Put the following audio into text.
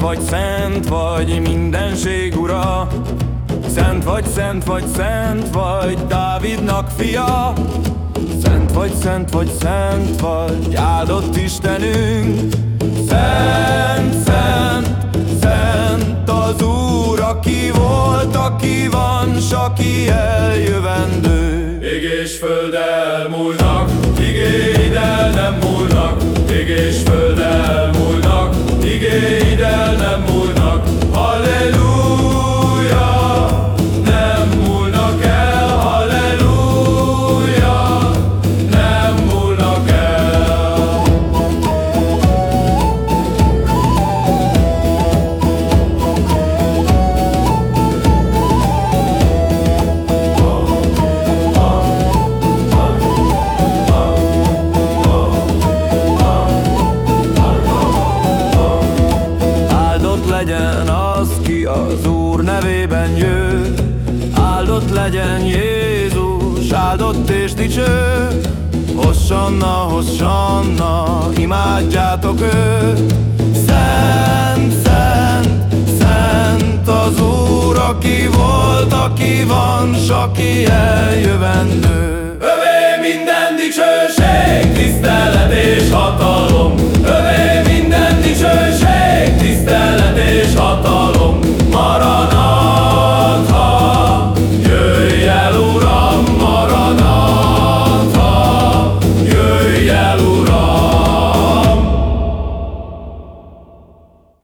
vagy, szent vagy, mindenség ura. Szent vagy, szent vagy, szent vagy, Dávidnak fia. Szent vagy, szent vagy, szent vagy, áldott Istenünk. Szent, szent, szent az Úr, aki volt, aki van, s aki eljövendő. Ég és föld elmúlnak, igéid el nem múlnak legyen az, ki az Úr nevében jő. Áldott legyen Jézus, áldott és dicső. Hossanna, hossanna, imádjátok őt Szent, szent, szent az Úr, aki volt, aki van, s aki eljövendő Övé minden dicsőség,